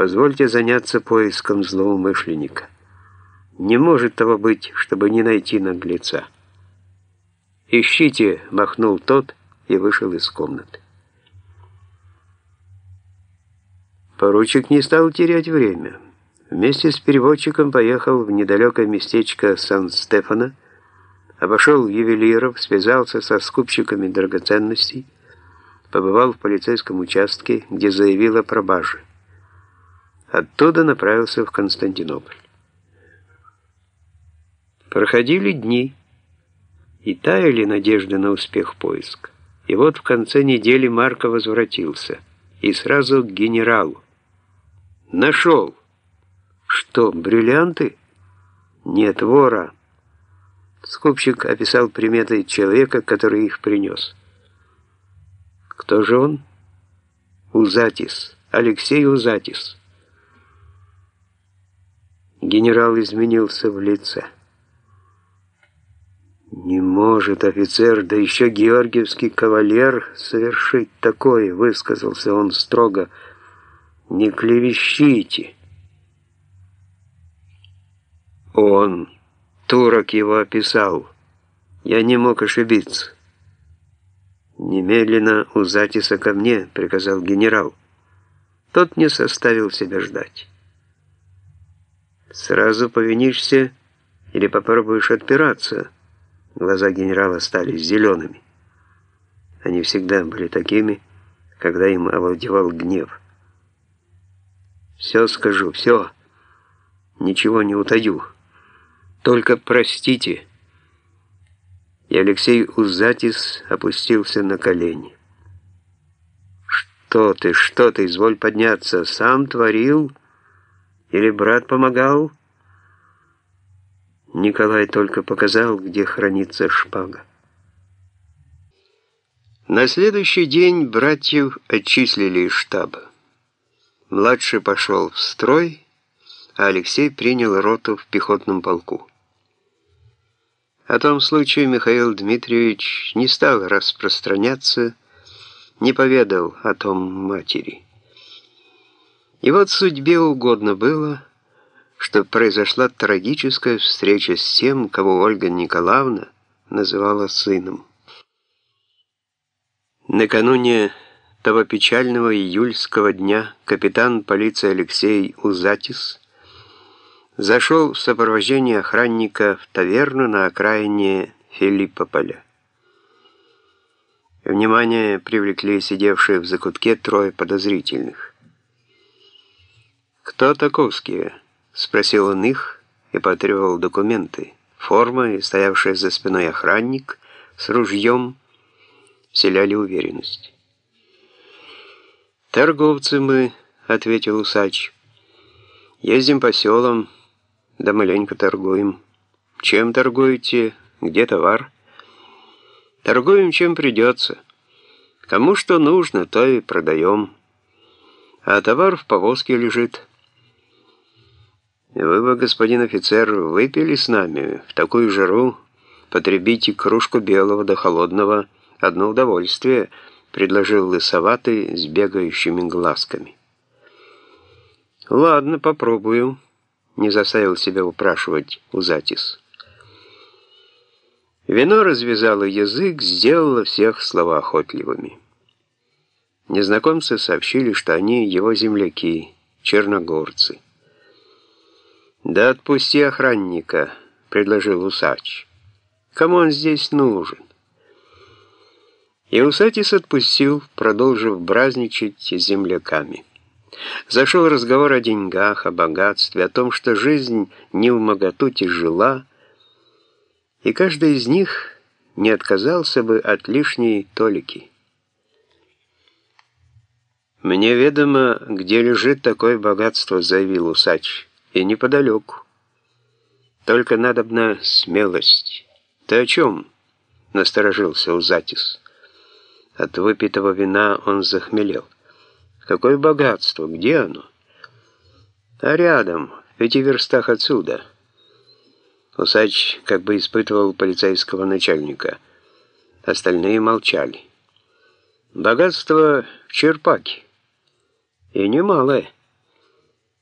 Позвольте заняться поиском злоумышленника. Не может того быть, чтобы не найти наглеца. «Ищите!» — махнул тот и вышел из комнаты. Поручик не стал терять время. Вместе с переводчиком поехал в недалекое местечко Сан-Стефано, обошел ювелиров, связался со скупщиками драгоценностей, побывал в полицейском участке, где заявил о пропаже. Оттуда направился в Константинополь. Проходили дни, и таяли надежды на успех поиска. И вот в конце недели Марко возвратился, и сразу к генералу. Нашел. Что, бриллианты? Нет, вора. Скупщик описал приметы человека, который их принес. Кто же он? Узатис. Алексей Узатис. Генерал изменился в лице. «Не может офицер, да еще георгиевский кавалер, совершить такое», — высказался он строго. «Не клевещите». Он, турок его описал. Я не мог ошибиться. «Немедленно у Затиса ко мне», — приказал генерал. Тот не составил себя ждать. «Сразу повинишься или попробуешь отпираться?» Глаза генерала стали зелеными. Они всегда были такими, когда им овладевал гнев. «Все скажу, все. Ничего не утаю. Только простите». И Алексей Узатис опустился на колени. «Что ты, что ты, изволь подняться, сам творил? Или брат помогал?» Николай только показал, где хранится шпага. На следующий день братьев отчислили из штаба. Младший пошел в строй, а Алексей принял роту в пехотном полку. О том случае Михаил Дмитриевич не стал распространяться, не поведал о том матери. И вот судьбе угодно было, что произошла трагическая встреча с тем, кого Ольга Николаевна называла сыном. Накануне того печального июльского дня капитан полиции Алексей Узатис зашел в сопровождении охранника в таверну на окраине Филиппополя. Внимание привлекли сидевшие в закутке трое подозрительных. «Кто таковские?» — спросил он их и потребовал документы. Форма и стоявший за спиной охранник с ружьем вселяли уверенность. «Торговцы мы», — ответил усач. «Ездим по селам, да маленько торгуем. Чем торгуете? Где товар?» «Торгуем, чем придется. Кому что нужно, то и продаем. А товар в повозке лежит». Вы бы, господин офицер, выпили с нами в такую жару, потребите кружку белого до холодного, одно удовольствие, предложил лысоватый с бегающими глазками. Ладно, попробую, не заставил себя упрашивать Узатис. Вино развязало язык, сделало всех словоохотливыми. Незнакомцы сообщили, что они его земляки, черногорцы. «Да отпусти охранника», — предложил усач. «Кому он здесь нужен?» И усатис отпустил, продолжив бразничать с земляками. Зашел разговор о деньгах, о богатстве, о том, что жизнь не в моготу тяжела, и каждый из них не отказался бы от лишней толики. «Мне ведомо, где лежит такое богатство», — заявил усач и неподалеку. Только надобна смелость. Ты о чем? Насторожился Узатис. От выпитого вина он захмелел. Какое богатство? Где оно? А рядом, в пяти верстах отсюда. Усач как бы испытывал полицейского начальника. Остальные молчали. Богатство в Черпаке. И немалое.